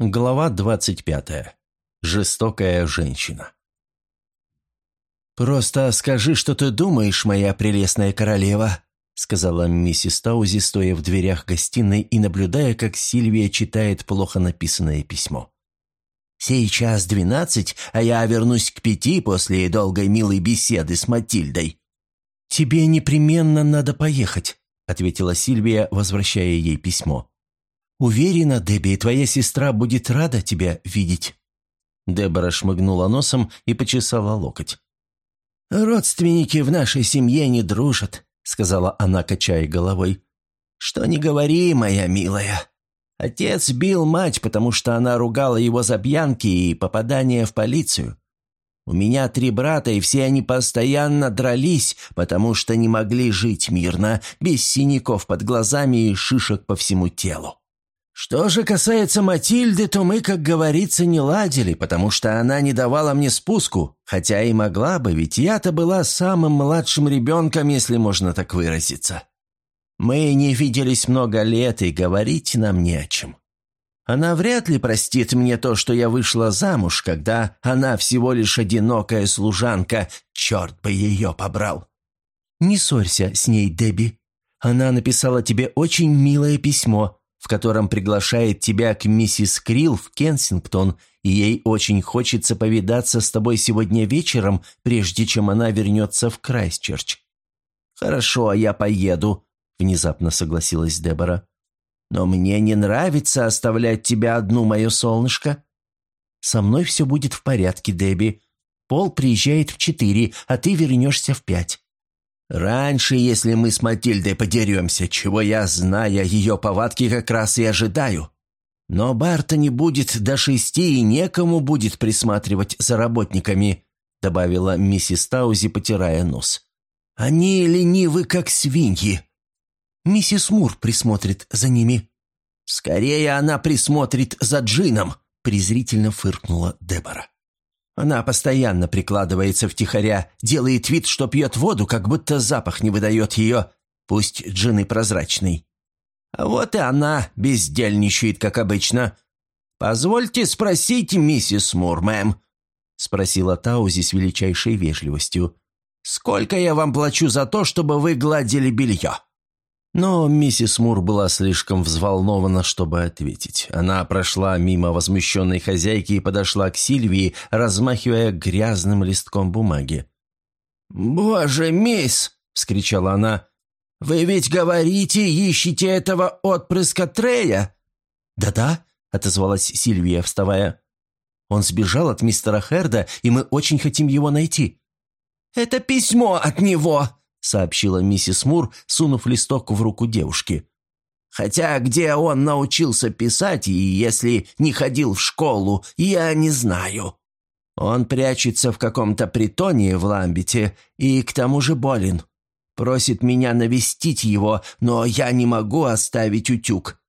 Глава двадцать пятая. Жестокая женщина. «Просто скажи, что ты думаешь, моя прелестная королева», сказала миссис Таузи, стоя в дверях гостиной и наблюдая, как Сильвия читает плохо написанное письмо. «Сейчас двенадцать, а я вернусь к пяти после долгой милой беседы с Матильдой». «Тебе непременно надо поехать», ответила Сильвия, возвращая ей письмо. «Уверена, Дебби, твоя сестра будет рада тебя видеть». Дебора шмыгнула носом и почесала локоть. «Родственники в нашей семье не дружат», — сказала она, качая головой. «Что не говори, моя милая. Отец бил мать, потому что она ругала его за пьянки и попадание в полицию. У меня три брата, и все они постоянно дрались, потому что не могли жить мирно, без синяков под глазами и шишек по всему телу. Что же касается Матильды, то мы, как говорится, не ладили, потому что она не давала мне спуску, хотя и могла бы, ведь я-то была самым младшим ребенком, если можно так выразиться. Мы не виделись много лет, и говорить нам не о чем. Она вряд ли простит мне то, что я вышла замуж, когда она всего лишь одинокая служанка, черт бы ее побрал. Не ссорься с ней, Дебби. Она написала тебе очень милое письмо, в котором приглашает тебя к миссис Крилл в Кенсингтон, и ей очень хочется повидаться с тобой сегодня вечером, прежде чем она вернется в Крайстчерч». «Хорошо, я поеду», — внезапно согласилась Дебора. «Но мне не нравится оставлять тебя одну, мое солнышко». «Со мной все будет в порядке, Дебби. Пол приезжает в четыре, а ты вернешься в пять. Раньше, если мы с Матильдой подеремся, чего я, зная ее повадки, как раз и ожидаю. Но Барта не будет до шести, и некому будет присматривать за работниками», добавила миссис Таузи, потирая нос. «Они ленивы, как свиньи. Миссис Мур присмотрит за ними». «Скорее она присмотрит за Джином», презрительно фыркнула Дебора. Она постоянно прикладывается втихаря, делает вид, что пьет воду, как будто запах не выдает ее, пусть джин и прозрачный. А вот и она бездельничает, как обычно. «Позвольте спросить, миссис Мур, мэм», — спросила Таузи с величайшей вежливостью. «Сколько я вам плачу за то, чтобы вы гладили белье?» Но миссис Мур была слишком взволнована, чтобы ответить. Она прошла мимо возмущенной хозяйки и подошла к Сильвии, размахивая грязным листком бумаги. «Боже, мисс!» — вскричала она. «Вы ведь говорите, ищете этого отпрыска Трея?» «Да-да», — отозвалась Сильвия, вставая. «Он сбежал от мистера Херда, и мы очень хотим его найти». «Это письмо от него!» — сообщила миссис Мур, сунув листок в руку девушки. «Хотя где он научился писать, и если не ходил в школу, я не знаю. Он прячется в каком-то притоне в Ламбете и к тому же болен. Просит меня навестить его, но я не могу оставить утюг».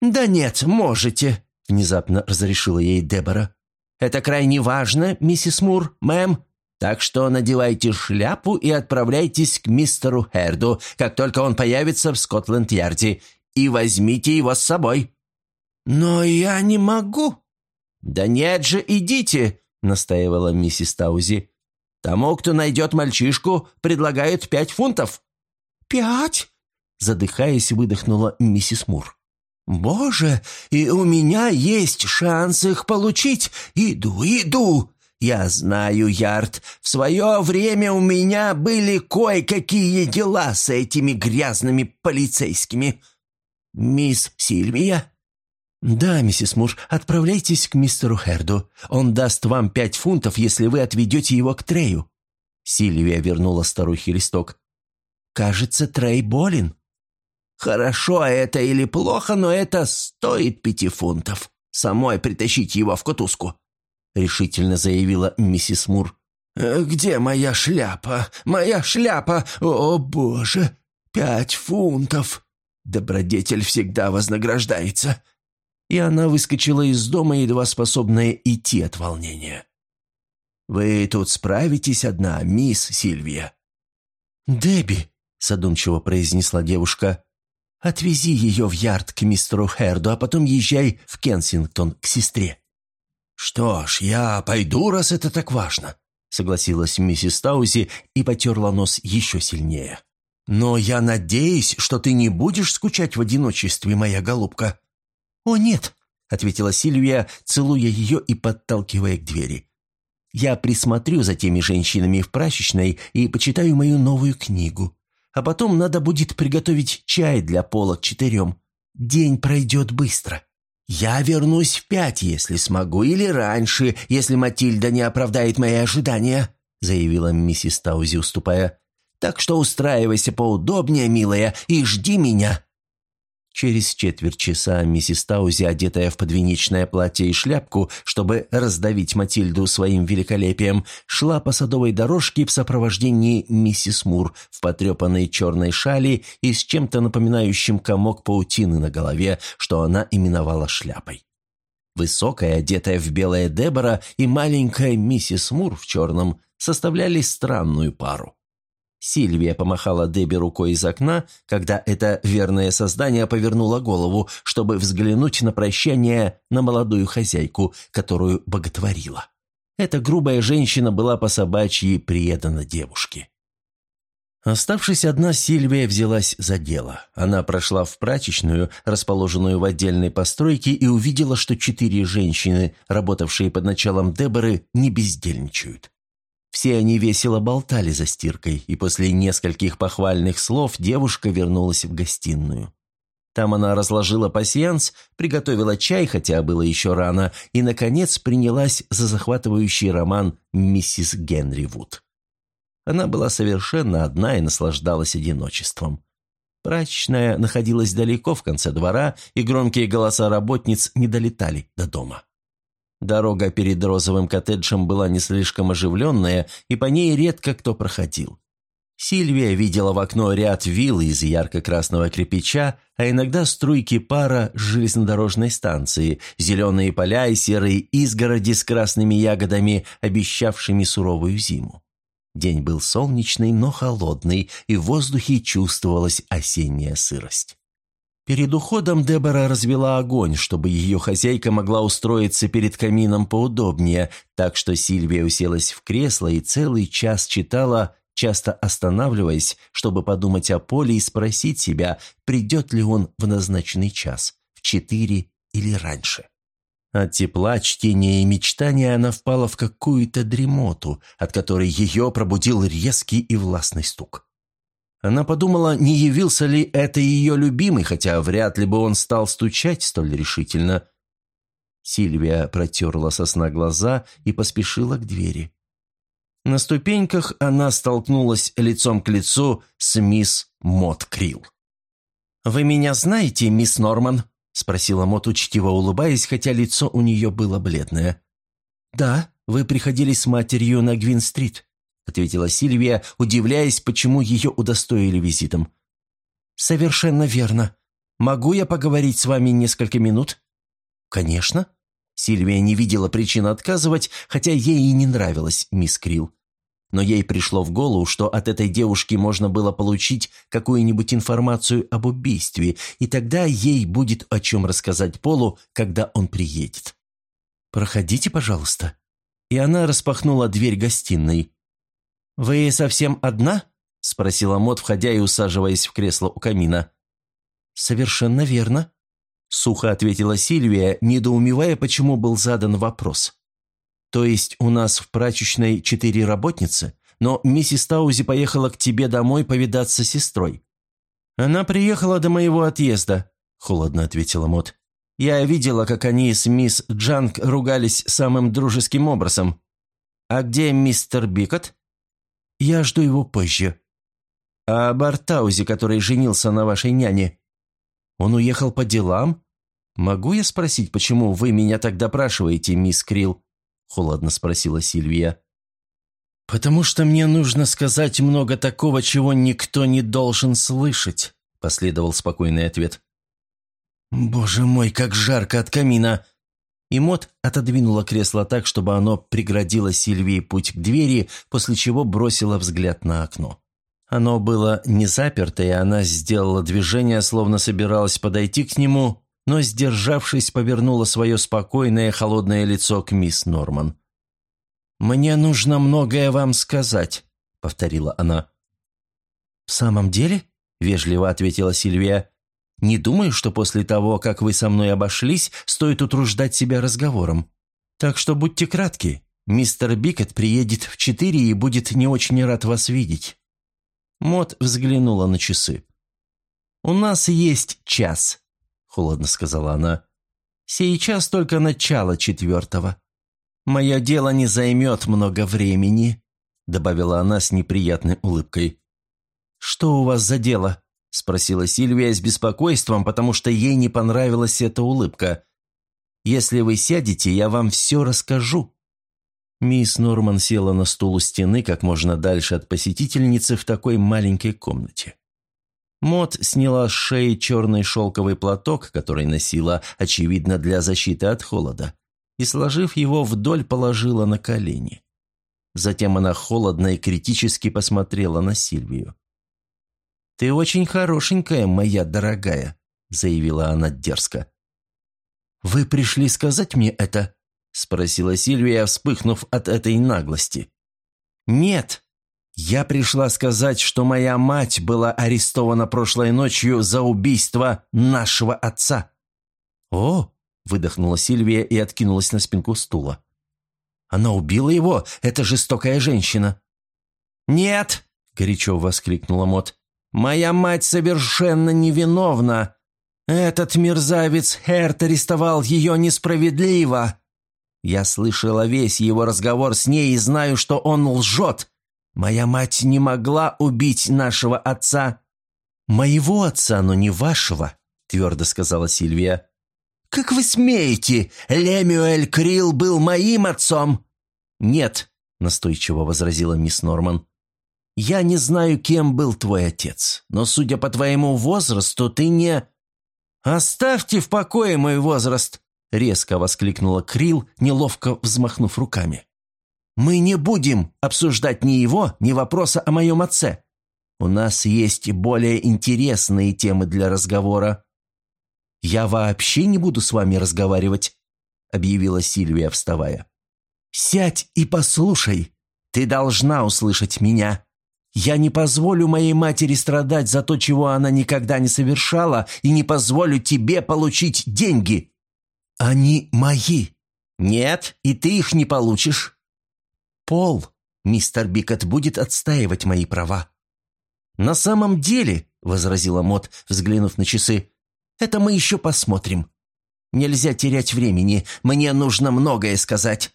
«Да нет, можете», — внезапно разрешила ей Дебора. «Это крайне важно, миссис Мур, мэм. Так что надевайте шляпу и отправляйтесь к мистеру Херду, как только он появится в Скотланд-Ярде, и возьмите его с собой». «Но я не могу». «Да нет же, идите», — настаивала миссис Таузи. «Тому, кто найдет мальчишку, предлагают пять фунтов». «Пять?» — задыхаясь, выдохнула миссис Мур. «Боже, и у меня есть шанс их получить. Иду, иду!» «Я знаю, Ярд, в свое время у меня были кое-какие дела с этими грязными полицейскими. Мисс Сильвия?» «Да, миссис Мур, отправляйтесь к мистеру Херду. Он даст вам пять фунтов, если вы отведете его к Трею». Сильвия вернула старухе листок. «Кажется, Трей болен». «Хорошо это или плохо, но это стоит пяти фунтов. Самой притащить его в кутузку». — решительно заявила миссис Мур. «Э, «Где моя шляпа? Моя шляпа! О, боже! Пять фунтов! Добродетель всегда вознаграждается!» И она выскочила из дома, едва способная идти от волнения. «Вы тут справитесь одна, мисс Сильвия?» «Дебби», — задумчиво произнесла девушка, «Отвези ее в ярд к мистеру Херду, а потом езжай в Кенсингтон к сестре». «Что ж, я пойду, раз это так важно», — согласилась миссис Таузи и потерла нос еще сильнее. «Но я надеюсь, что ты не будешь скучать в одиночестве, моя голубка». «О, нет», — ответила Сильвия, целуя ее и подталкивая к двери. «Я присмотрю за теми женщинами в прачечной и почитаю мою новую книгу. А потом надо будет приготовить чай для пола к четырем. День пройдет быстро». «Я вернусь в пять, если смогу, или раньше, если Матильда не оправдает мои ожидания», заявила миссис Таузи, уступая. Так что устраивайся поудобнее, милая, и жди меня». Через четверть часа миссис Таузи, одетая в подвенечное платье и шляпку, чтобы раздавить Матильду своим великолепием, шла по садовой дорожке в сопровождении миссис Мур в потрепанной черной шали и с чем-то напоминающим комок паутины на голове, что она именовала шляпой. Высокая, одетая в белое Дебора, и маленькая миссис Мур в черном составляли странную пару. Сильвия помахала Дебби рукой из окна, когда это верное создание повернуло голову, чтобы взглянуть на прощание на молодую хозяйку, которую боготворила. Эта грубая женщина была по собачьи предана девушке. Оставшись одна, Сильвия взялась за дело. Она прошла в прачечную, расположенную в отдельной постройке, и увидела, что четыре женщины, работавшие под началом Деборы, не бездельничают. Все они весело болтали за стиркой, и после нескольких похвальных слов девушка вернулась в гостиную. Там она разложила пасьянс, приготовила чай, хотя было еще рано, и, наконец, принялась за захватывающий роман «Миссис Генри Вуд». Она была совершенно одна и наслаждалась одиночеством. Прачечная находилась далеко в конце двора, и громкие голоса работниц не долетали до дома. Дорога перед розовым коттеджем была не слишком оживленная, и по ней редко кто проходил. Сильвия видела в окно ряд вилл из ярко-красного кирпича, а иногда струйки пара с железнодорожной станции, зеленые поля и серые изгороди с красными ягодами, обещавшими суровую зиму. День был солнечный, но холодный, и в воздухе чувствовалась осенняя сырость. Перед уходом Дебора развела огонь, чтобы ее хозяйка могла устроиться перед камином поудобнее, так что Сильвия уселась в кресло и целый час читала, часто останавливаясь, чтобы подумать о Поле и спросить себя, придет ли он в назначенный час, в четыре или раньше. От тепла, чтения и мечтания она впала в какую-то дремоту, от которой ее пробудил резкий и властный стук. Она подумала, не явился ли это ее любимый, хотя вряд ли бы он стал стучать столь решительно. Сильвия протерла сосна глаза и поспешила к двери. На ступеньках она столкнулась лицом к лицу с мисс Мот Крилл. «Вы меня знаете, мисс Норман?» – спросила Мот, учтиво улыбаясь, хотя лицо у нее было бледное. «Да, вы приходили с матерью на Гвин-стрит. – ответила Сильвия, удивляясь, почему ее удостоили визитом. «Совершенно верно. Могу я поговорить с вами несколько минут?» «Конечно». Сильвия не видела причин отказывать, хотя ей и не нравилась мисс Крилл. Но ей пришло в голову, что от этой девушки можно было получить какую-нибудь информацию об убийстве, и тогда ей будет о чем рассказать Полу, когда он приедет. «Проходите, пожалуйста». И она распахнула дверь гостиной. «Вы совсем одна?» – спросила Мот, входя и усаживаясь в кресло у камина. «Совершенно верно», – сухо ответила Сильвия, недоумевая, почему был задан вопрос. «То есть у нас в прачечной четыре работницы, но миссис Таузи поехала к тебе домой повидаться с сестрой». «Она приехала до моего отъезда», – холодно ответила Мот. «Я видела, как они с мисс Джанг ругались самым дружеским образом. А где мистер Бикот?» Я жду его позже. А Артаузе, который женился на вашей няне? Он уехал по делам? Могу я спросить, почему вы меня так допрашиваете, мисс Крилл? Холодно спросила Сильвия. «Потому что мне нужно сказать много такого, чего никто не должен слышать», – последовал спокойный ответ. «Боже мой, как жарко от камина!» И Мот отодвинула кресло так, чтобы оно преградило Сильвии путь к двери, после чего бросила взгляд на окно. Оно было не заперто, и она сделала движение, словно собиралась подойти к нему, но, сдержавшись, повернула свое спокойное холодное лицо к мисс Норман. «Мне нужно многое вам сказать», — повторила она. «В самом деле?» — вежливо ответила Сильвия. «Не думаю, что после того, как вы со мной обошлись, стоит утруждать себя разговором. Так что будьте кратки. Мистер Бикет приедет в четыре и будет не очень рад вас видеть». Мот взглянула на часы. «У нас есть час», — холодно сказала она. «Сейчас только начало четвертого. Мое дело не займет много времени», — добавила она с неприятной улыбкой. «Что у вас за дело?» — спросила Сильвия с беспокойством, потому что ей не понравилась эта улыбка. «Если вы сядете, я вам все расскажу». Мисс Норман села на стул у стены как можно дальше от посетительницы в такой маленькой комнате. Мот сняла с шеи черный шелковый платок, который носила, очевидно, для защиты от холода, и, сложив его вдоль, положила на колени. Затем она холодно и критически посмотрела на Сильвию. «Ты очень хорошенькая, моя дорогая», — заявила она дерзко. «Вы пришли сказать мне это?» – спросила Сильвия, вспыхнув от этой наглости. «Нет. Я пришла сказать, что моя мать была арестована прошлой ночью за убийство нашего отца». «О!» – выдохнула Сильвия и откинулась на спинку стула. «Она убила его? Это жестокая женщина». «Нет!» – горячо воскликнула Мот. «Моя мать совершенно невиновна. Этот мерзавец Херт арестовал ее несправедливо. Я слышала весь его разговор с ней и знаю, что он лжет. Моя мать не могла убить нашего отца». «Моего отца, но не вашего», — твердо сказала Сильвия. «Как вы смеете? Лемюэль Крилл был моим отцом!» «Нет», — настойчиво возразила мисс Норман. «Я не знаю, кем был твой отец, но, судя по твоему возрасту, ты не...» «Оставьте в покое мой возраст!» резко воскликнула Крил, неловко взмахнув руками. «Мы не будем обсуждать ни его, ни вопроса о моем отце. У нас есть более интересные темы для разговора». «Я вообще не буду с вами разговаривать», — объявила Сильвия, вставая. «Сядь и послушай. Ты должна услышать меня. Я не позволю моей матери страдать за то, чего она никогда не совершала, и не позволю тебе получить деньги. «Они мои». «Нет, и ты их не получишь». «Пол, мистер Бикот будет отстаивать мои права». «На самом деле», — возразила Мот, взглянув на часы, — «это мы еще посмотрим. Нельзя терять времени, мне нужно многое сказать».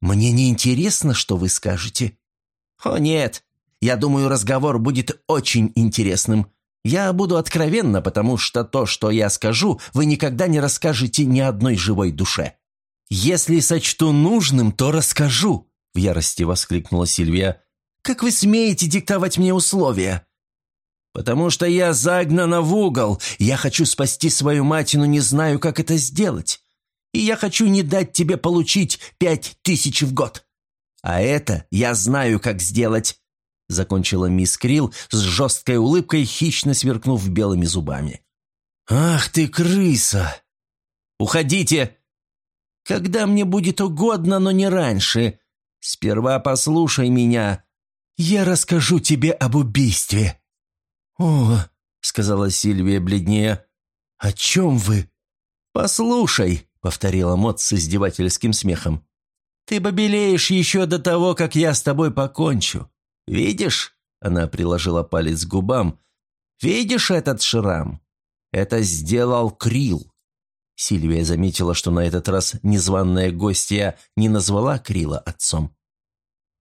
«Мне не интересно, что вы скажете». «О нет, я думаю, разговор будет очень интересным. Я буду откровенна, потому что то, что я скажу, вы никогда не расскажете ни одной живой душе. Если сочту нужным, то расскажу», — в ярости воскликнула Сильвия. «Как вы смеете диктовать мне условия?» «Потому что я загнана в угол. Я хочу спасти свою мать, но не знаю, как это сделать. И я хочу не дать тебе получить пять тысяч в год. А это я знаю, как сделать. — закончила мисс Крилл с жесткой улыбкой, хищно сверкнув белыми зубами. «Ах ты, крыса! Уходите! Когда мне будет угодно, но не раньше. Сперва послушай меня. Я расскажу тебе об убийстве». «О!» — сказала Сильвия бледнее. «О чем вы?» «Послушай», — повторила Мот с издевательским смехом. «Ты побелеешь еще до того, как я с тобой покончу. «Видишь?» – она приложила палец к губам. «Видишь этот шрам? Это сделал Крил». Сильвия заметила, что на этот раз незваная гостья не назвала Крила отцом.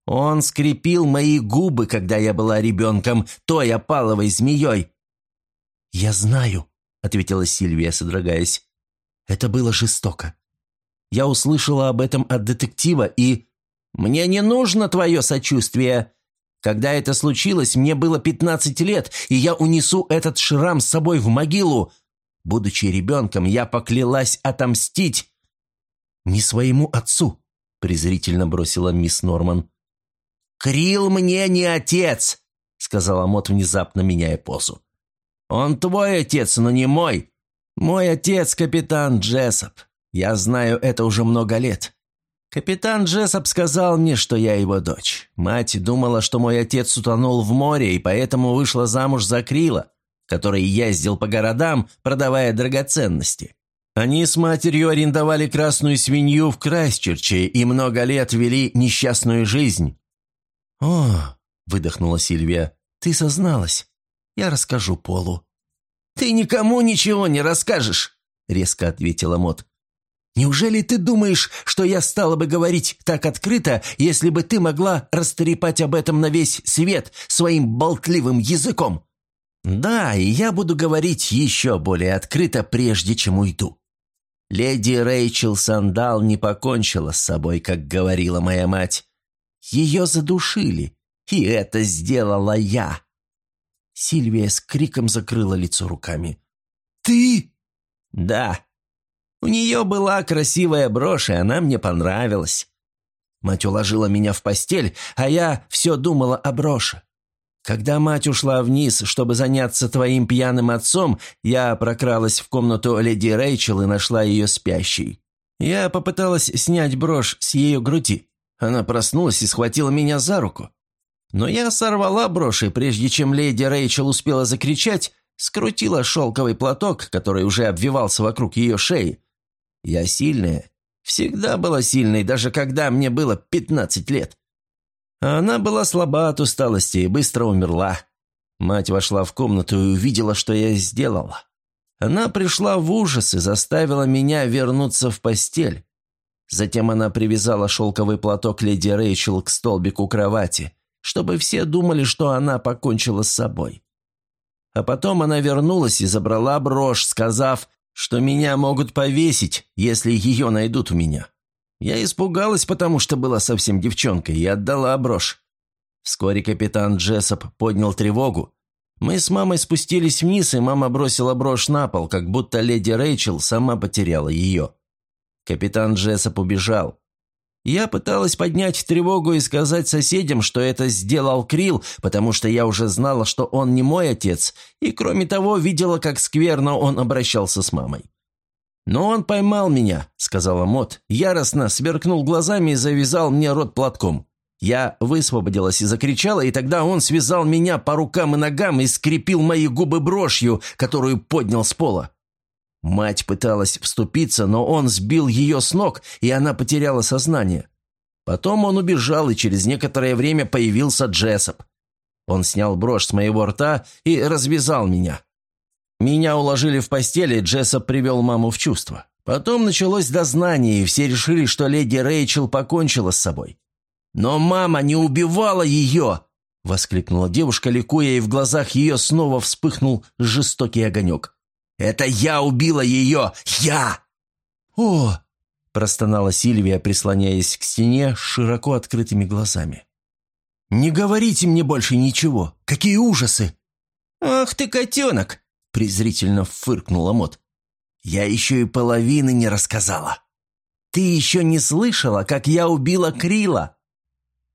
«Он скрепил мои губы, когда я была ребенком, той опаловой змеей». «Я знаю», — ответила Сильвия, содрогаясь. «Это было жестоко. Я услышала об этом от детектива и...» «Мне не нужно твое сочувствие. Когда это случилось, мне было 15 лет, и я унесу этот шрам с собой в могилу. Будучи ребенком, я поклялась отомстить. «Не своему отцу», — презрительно бросила мисс Норман. «Крил мне не отец. — сказала Мот, внезапно меняя позу. «Он твой отец, но не мой. Мой отец — капитан Джессоп. Я знаю это уже много лет. Капитан Джессоп сказал мне, что я его дочь. Мать думала, что мой отец утонул в море, и поэтому вышла замуж за Крила, который ездил по городам, продавая драгоценности. Они с матерью арендовали красную свинью в Крайсчерче и много лет вели несчастную жизнь. «О!» – выдохнула Сильвия. «Ты созналась. Я расскажу Полу». «Ты никому ничего не расскажешь!» – резко ответила Мот. «Неужели ты думаешь, что я стала бы говорить так открыто, если бы ты могла растрепать об этом на весь свет своим болтливым языком?» «Да, и я буду говорить еще более открыто, прежде чем уйду. Леди Рэйчел Сандал не покончила с собой, как говорила моя мать. Ее задушили, и это сделала я. Сильвия с криком закрыла лицо руками. «Ты?» «Да. У нее была красивая брошь, и она мне понравилась. Мать уложила меня в постель, а я все думала о броши. Когда мать ушла вниз, чтобы заняться твоим пьяным отцом, я прокралась в комнату леди Рэйчел и нашла ее спящей. Я попыталась снять брошь с ее груди. Она проснулась и схватила меня за руку. Но я сорвала брошь, и прежде чем леди Рэйчел успела закричать, скрутила шелковый платок, который уже обвивался вокруг ее шеи. Я сильная, всегда была сильной, даже когда мне было пятнадцать лет. Она была слаба от усталости и быстро умерла. Мать вошла в комнату и увидела, что я сделала. Она пришла в ужас и заставила меня вернуться в постель. Затем она привязала шелковый платок леди Рэйчел к столбику кровати, чтобы все думали, что она покончила с собой. А потом она вернулась и забрала брошь, сказав, что меня могут повесить, если ее найдут у меня. Я испугалась, потому что была совсем девчонкой, и отдала брошь. Вскоре капитан Джессоп поднял тревогу. Мы с мамой спустились вниз, и мама бросила брошь на пол, как будто леди Рэйчел сама потеряла ее. Капитан Джессоп убежал. Я пыталась поднять тревогу и сказать соседям, что это сделал Крил, потому что я уже знала, что он не мой отец, и, кроме того, видела, как скверно он обращался с мамой. «Но он поймал меня», — сказала Мот, яростно сверкнул глазами и завязал мне рот платком. Я высвободилась и закричала, и тогда он связал меня по рукам и ногам и скрепил мои губы брошью, которую поднял с пола. Мать пыталась вступиться, но он сбил ее с ног, и она потеряла сознание. Потом он убежал, и через некоторое время появился Джессоп. Он снял брошь с моего рта и развязал меня. Меня уложили в постели, Джессоп привел маму в чувство. Потом началось дознание, и все решили, что леди Рэйчел покончила с собой. «Но мама не убивала ее!» — воскликнула девушка, ликуя, и в глазах ее снова вспыхнул жестокий огонек. Это я убила ее! Я!» «О!» – простонала Сильвия, прислоняясь к стене с широко открытыми глазами. «Не говорите мне больше ничего! Какие ужасы!» «Ах ты, котенок!» – презрительно фыркнула Мот. «Я еще и половины не рассказала. Ты еще не слышала, как я убила Крила?»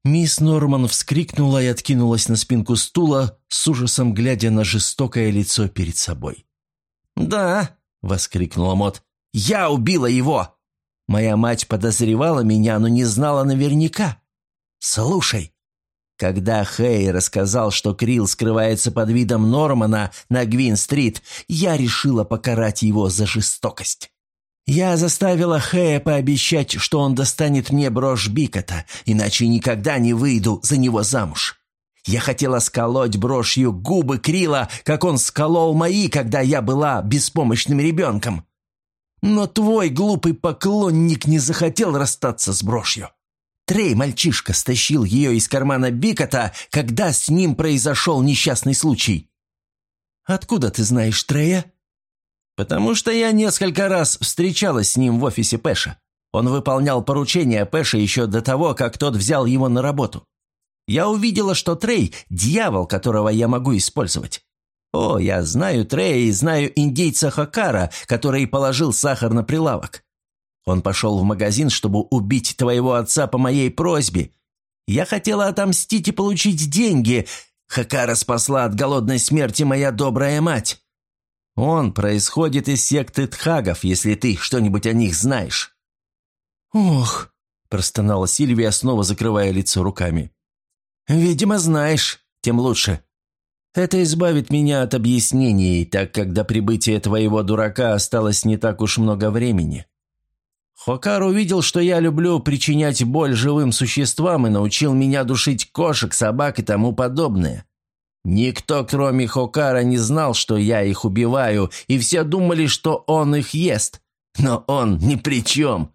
Мисс Норман вскрикнула и откинулась на спинку стула, с ужасом глядя на жестокое лицо перед собой. «Да!» – воскликнула Мот. «Я убила его! Моя мать подозревала меня, но не знала наверняка. Слушай, когда Хей рассказал, что Крил скрывается под видом Нормана на Гвин-стрит, я решила покарать его за жестокость. Я заставила Хэя пообещать, что он достанет мне брошь Бикота, иначе никогда не выйду за него замуж. Я хотела сколоть брошью губы Крила, как он сколол мои, когда я была беспомощным ребенком. Но твой глупый поклонник не захотел расстаться с брошью. Трей, мальчишка, стащил ее из кармана Бикота, когда с ним произошел несчастный случай. Откуда ты знаешь Трея? Потому что я несколько раз встречалась с ним в офисе Пэша. Он выполнял поручения Пэша еще до того, как тот взял его на работу. Я увидела, что Трей – дьявол, которого я могу использовать. О, я знаю Трея и знаю индейца Хакара, который положил сахар на прилавок. Он пошел в магазин, чтобы убить твоего отца по моей просьбе. Я хотела отомстить и получить деньги, Хакара спасла от голодной смерти моя добрая мать. Он происходит из секты Тхагов, если ты что-нибудь о них знаешь». «Ох», – простонала Сильвия, снова закрывая лицо руками. «Видимо, знаешь, тем лучше. Это избавит меня от объяснений, так как до прибытия твоего дурака осталось не так уж много времени. Хокар увидел, что я люблю причинять боль живым существам и научил меня душить кошек, собак и тому подобное. Никто, кроме Хокара, не знал, что я их убиваю, и все думали, что он их ест. Но он ни при чем.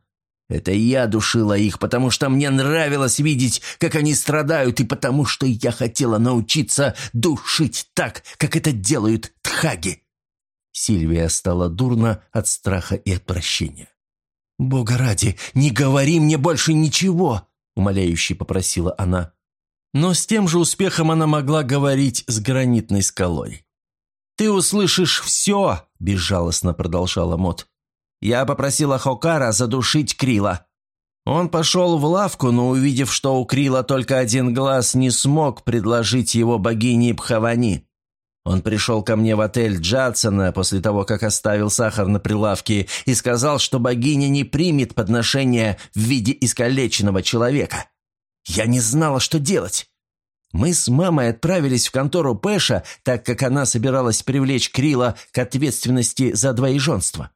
Это я душила их, потому что мне нравилось видеть, как они страдают, и потому что я хотела научиться душить так, как это делают тхаги. Сильвия стала дурно от страха и отвращения. «Бога ради, не говори мне больше ничего!» – умоляюще попросила она. Но с тем же успехом она могла говорить с гранитной скалой. «Ты услышишь все!» – безжалостно продолжала Мот. «Я попросила Хокара задушить Крила. Он пошел в лавку, но, увидев, что у Крила только один глаз, не смог предложить его богине Бхавани. Он пришел ко мне в отель Джадсона после того, как оставил сахар на прилавке, и сказал, что богиня не примет подношения в виде искалеченного человека. Я не знала, что делать. Мы с мамой отправились в контору Пэша, так как она собиралась привлечь Крила к ответственности за двоеженство.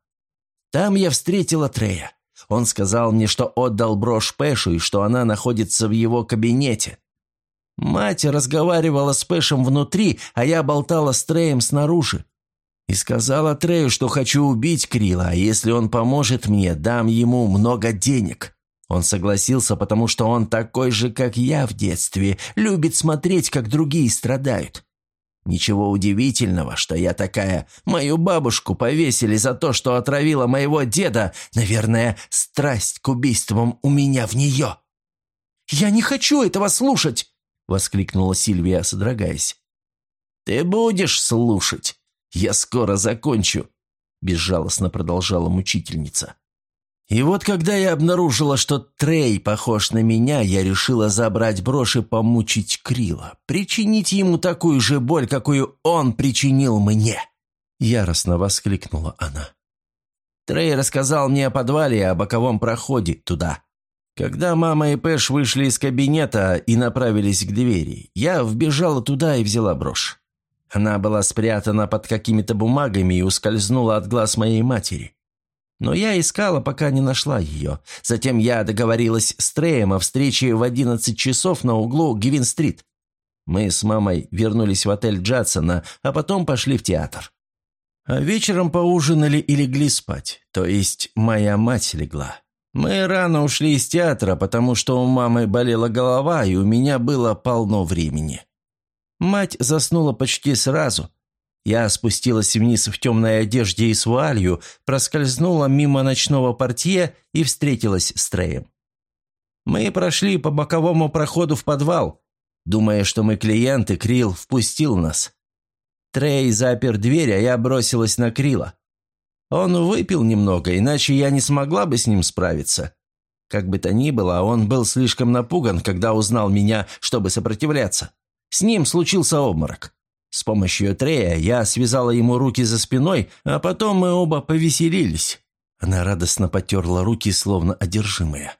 Там я встретила Трея. Он сказал мне, что отдал брошь Пэшу и что она находится в его кабинете. Мать разговаривала с Пэшем внутри, а я болтала с Треем снаружи. И сказала Трею, что хочу убить Крила, а если он поможет мне, дам ему много денег. Он согласился, потому что он такой же, как я в детстве, любит смотреть, как другие страдают. Ничего удивительного, что я такая. Мою бабушку повесили за то, что отравила моего деда. Наверное, страсть к убийствам у меня в нее. «Я не хочу этого слушать!» — воскликнула Сильвия, содрогаясь. «Ты будешь слушать. Я скоро закончу», — безжалостно продолжала мучительница. И вот когда я обнаружила, что Трей похож на меня, я решила забрать брошь и помучить Крила, причинить ему такую же боль, какую он причинил мне. Яростно воскликнула она. Трей рассказал мне о подвале и о боковом проходе туда. Когда мама и Пэш вышли из кабинета и направились к двери, я вбежала туда и взяла брошь. Она была спрятана под какими-то бумагами и ускользнула от глаз моей матери. Но я искала, пока не нашла ее. Затем я договорилась с Треем о встрече в 11 часов на углу Гивин-стрит. Мы с мамой вернулись в отель Джадсона, а потом пошли в театр. А вечером поужинали и легли спать. То есть моя мать легла. Мы рано ушли из театра, потому что у мамы болела голова, и у меня было полно времени. Мать заснула почти сразу – я спустилась вниз в темной одежде и с вуалью, проскользнула мимо ночного портье и встретилась с Треем. Мы прошли по боковому проходу в подвал. Думая, что мы клиенты, Крил впустил нас. Трей запер дверь, а я бросилась на Крила. Он выпил немного, иначе я не смогла бы с ним справиться. Как бы то ни было, он был слишком напуган, когда узнал меня, чтобы сопротивляться. С ним случился обморок. С помощью Трея я связала ему руки за спиной, а потом мы оба повеселились. Она радостно потерла руки, словно одержимая.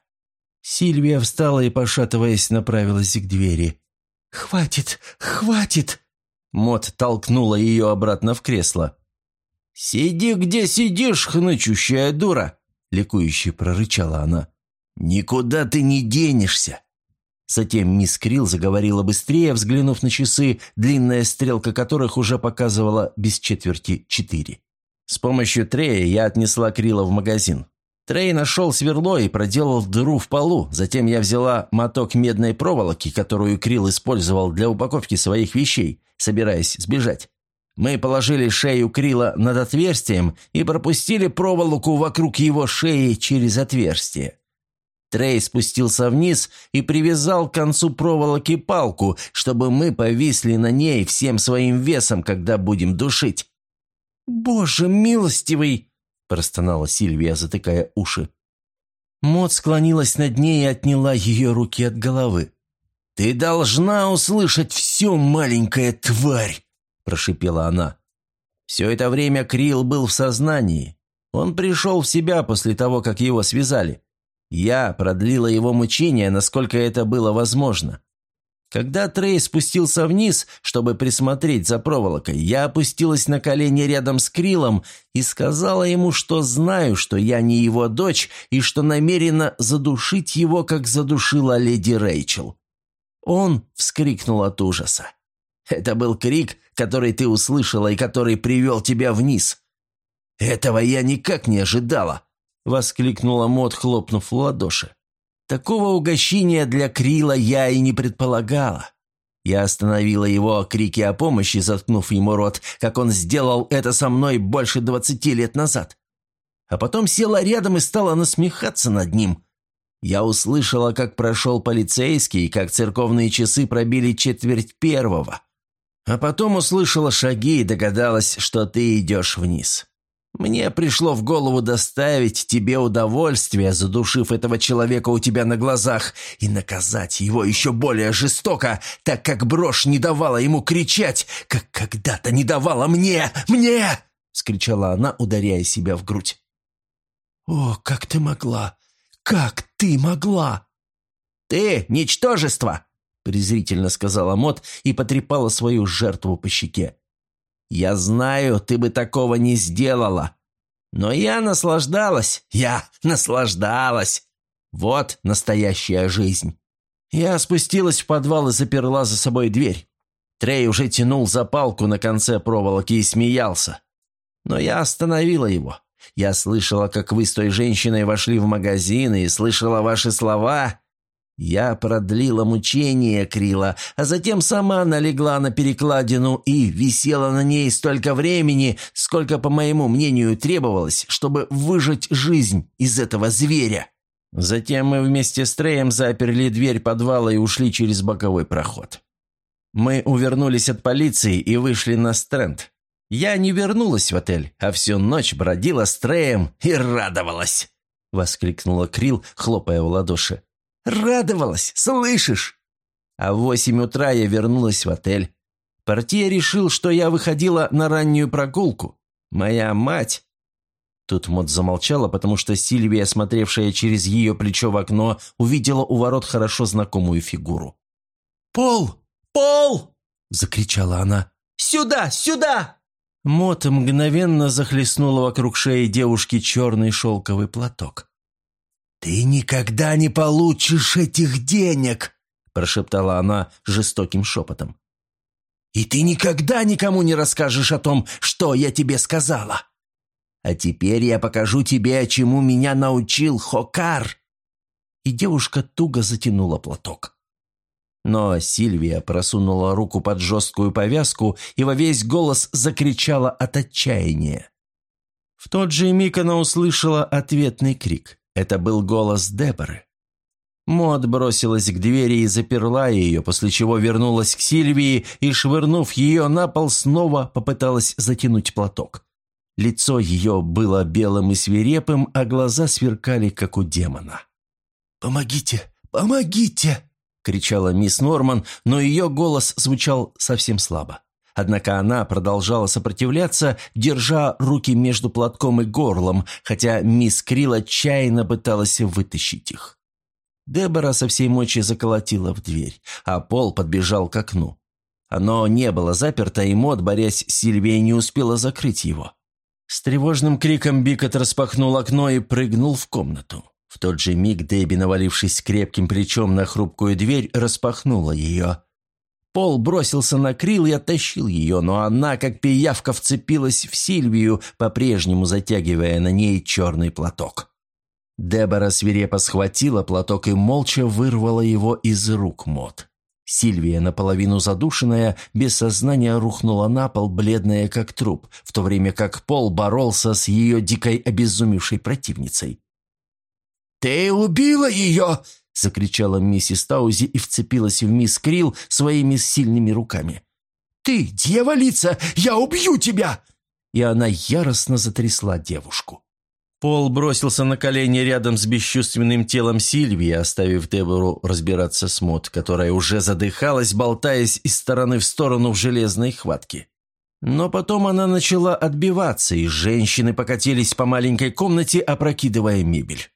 Сильвия встала и, пошатываясь, направилась к двери. «Хватит, хватит!» Мот толкнула ее обратно в кресло. «Сиди, где сидишь, хнычущая дура!» — ликующе прорычала она. «Никуда ты не денешься!» Затем мисс Крилл заговорила быстрее, взглянув на часы, длинная стрелка которых уже показывала без четверти четыре. С помощью Трея я отнесла Крила в магазин. Трей нашел сверло и проделал дыру в полу. Затем я взяла моток медной проволоки, которую Крил использовал для упаковки своих вещей, собираясь сбежать. Мы положили шею Крила над отверстием и пропустили проволоку вокруг его шеи через отверстие. Трей спустился вниз и привязал к концу проволоки палку, чтобы мы повисли на ней всем своим весом, когда будем душить. «Боже милостивый!» – простонала Сильвия, затыкая уши. Мот склонилась над ней и отняла ее руки от головы. «Ты должна услышать все, маленькая тварь!» – прошипела она. Все это время Крил был в сознании. Он пришел в себя после того, как его связали. Я продлила его мучения, насколько это было возможно. Когда Трей спустился вниз, чтобы присмотреть за проволокой, я опустилась на колени рядом с Крилом и сказала ему, что знаю, что я не его дочь и что намерена задушить его, как задушила леди Рэйчел. Он вскрикнул от ужаса. Это был крик, который ты услышала и который привел тебя вниз. Этого я никак не ожидала, воскликнула Мот, хлопнув в ладоши. Такого угощения для Крила я и не предполагала. Я остановила его крики о помощи, заткнув ему рот, как он сделал это со мной больше двадцати лет назад. А потом села рядом и стала насмехаться над ним. Я услышала, как прошел полицейский, как церковные часы пробили четверть первого. А потом услышала шаги и догадалась, что ты идешь вниз. Мне пришло в голову доставить тебе удовольствие, задушив этого человека у тебя на глазах, и наказать его еще более жестоко, так как брошь не давала ему кричать, как когда-то не давала мне, мне!» — скричала она, ударяя себя в грудь. «О, как ты могла! Как ты могла!» «Ты — ничтожество!» — презрительно сказала Мот и потрепала свою жертву по щеке. Я знаю, ты бы такого не сделала. Но я наслаждалась, я наслаждалась. Вот настоящая жизнь. Я спустилась в подвал и заперла за собой дверь. Трей уже тянул за палку на конце проволоки и смеялся. Но я остановила его. Я слышала, как вы с той женщиной вошли в магазин и слышала ваши слова. Я продлила мучение Крила, а затем сама налегла на перекладину и висела на ней столько времени, сколько, по моему мнению, требовалось, чтобы выжать жизнь из этого зверя. Затем мы вместе с Треем заперли дверь подвала и ушли через боковой проход. Мы увернулись от полиции и вышли на стренд. Я не вернулась в отель, а всю ночь бродила с Треем и радовалась!» — воскликнула Крил, хлопая в ладоши. Радовалась, слышишь? А в восемь утра я вернулась в отель. Портье решил, что я выходила на раннюю прогулку. Моя мать...» Тут Мот замолчала, потому что Сильвия, смотревшая через ее плечо в окно, увидела у ворот хорошо знакомую фигуру. «Пол! Пол!» – закричала она. «Сюда! Сюда!» Мот мгновенно захлестнула вокруг шеи девушки черный шелковый платок. «Ты никогда не получишь этих денег!» – прошептала она жестоким шепотом. «И ты никогда никому не расскажешь о том, что я тебе сказала! А теперь я покажу тебе, чему меня научил Хокар!» И девушка туго затянула платок. Но Сильвия просунула руку под жесткую повязку и во весь голос закричала от отчаяния. В тот же миг она услышала ответный крик – это был голос Деборы. Мод бросилась к двери и заперла ее, после чего вернулась к Сильвии и, швырнув ее на пол, снова попыталась затянуть платок. Лицо ее было белым и свирепым, а глаза сверкали, как у демона. «Помогите! Помогите!» – кричала мисс Норман, но ее голос звучал совсем слабо. Однако она продолжала сопротивляться, держа руки между платком и горлом, хотя мисс Крил отчаянно пыталась вытащить их. Дебора со всей мочи заколотила в дверь, а Пол подбежал к окну. Оно не было заперто, и Мод, борясь с Сильвией, не успела закрыть его. С тревожным криком Бикот распахнул окно и прыгнул в комнату. В тот же миг Дебби, навалившись крепким плечом на хрупкую дверь, распахнула ее. Пол бросился на Крил и оттащил ее, но она, как пиявка, вцепилась в Сильвию, по-прежнему затягивая на ней черный платок. Дебора свирепо схватила платок и молча вырвала его из рук Мот. Сильвия, наполовину задушенная, без сознания рухнула на пол, бледная как труп, в то время как Пол боролся с ее дикой обезумевшей противницей. «Ты убила ее!» – закричала миссис Таузи и вцепилась в мисс Крилл своими сильными руками. «Ты, дьяволица, я убью тебя!» И она яростно затрясла девушку. Пол бросился на колени рядом с бесчувственным телом Сильвии, оставив Дебору разбираться с Мот, которая уже задыхалась, болтаясь из стороны в сторону в железной хватке. Но потом она начала отбиваться, и женщины покатились по маленькой комнате, опрокидывая мебель.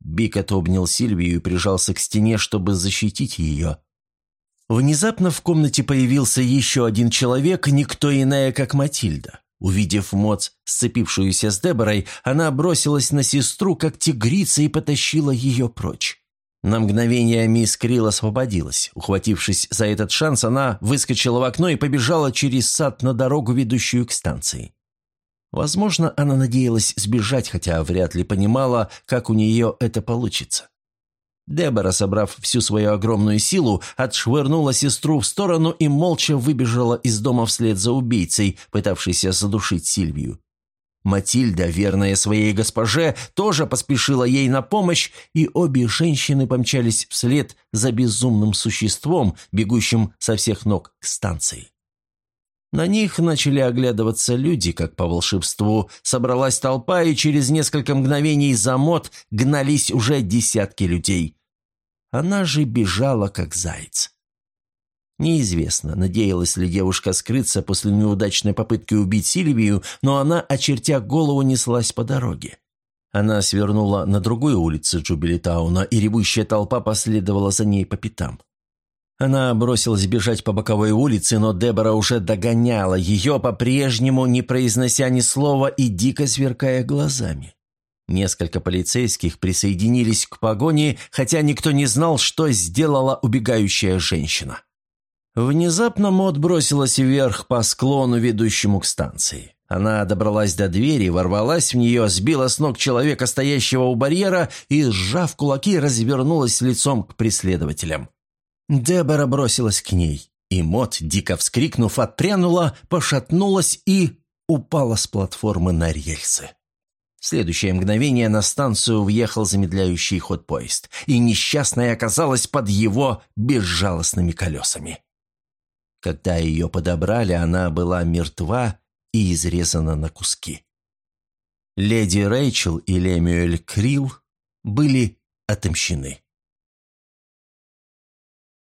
Бикот обнял Сильвию и прижался к стене, чтобы защитить ее. Внезапно в комнате появился еще один человек, никто иная, как Матильда. Увидев Моц, сцепившуюся с Деборой, она бросилась на сестру, как тигрица, и потащила ее прочь. На мгновение мисс Крилл освободилась. Ухватившись за этот шанс, она выскочила в окно и побежала через сад на дорогу, ведущую к станции. Возможно, она надеялась сбежать, хотя вряд ли понимала, как у нее это получится. Дебора, собрав всю свою огромную силу, отшвырнула сестру в сторону и молча выбежала из дома вслед за убийцей, пытавшейся задушить Сильвию. Матильда, верная своей госпоже, тоже поспешила ей на помощь, и обе женщины помчались вслед за безумным существом, бегущим со всех ног к станции. На них начали оглядываться люди, как по волшебству. Собралась толпа, и через несколько мгновений за мод гнались уже десятки людей. Она же бежала, как заяц. Неизвестно, надеялась ли девушка скрыться после неудачной попытки убить Сильвию, но она, очертя голову, неслась по дороге. Она свернула на другую улицу Джубилитауна, и ревущая толпа последовала за ней по пятам. Она бросилась бежать по боковой улице, но Дебора уже догоняла ее, по-прежнему не произнося ни слова и дико сверкая глазами. Несколько полицейских присоединились к погоне, хотя никто не знал, что сделала убегающая женщина. Внезапно Мод бросилась вверх по склону, ведущему к станции. Она добралась до двери, ворвалась в нее, сбила с ног человека, стоящего у барьера, и, сжав кулаки, развернулась лицом к преследователям. Дебора бросилась к ней, и Мот, дико вскрикнув, отпрянула, пошатнулась и упала с платформы на рельсы. В следующее мгновение на станцию въехал замедляющий ход поезд, и несчастная оказалась под его безжалостными колесами. Когда ее подобрали, она была мертва и изрезана на куски. Леди Рэйчел и Лемюэль Крилл были отомщены.